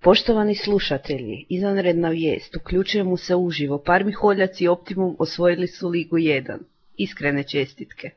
Poštovani slušatelji, izvanredna vijest, uključujemo se uživo, Parmi Holjac i Optimum osvojili su Ligu 1. Iskrene čestitke.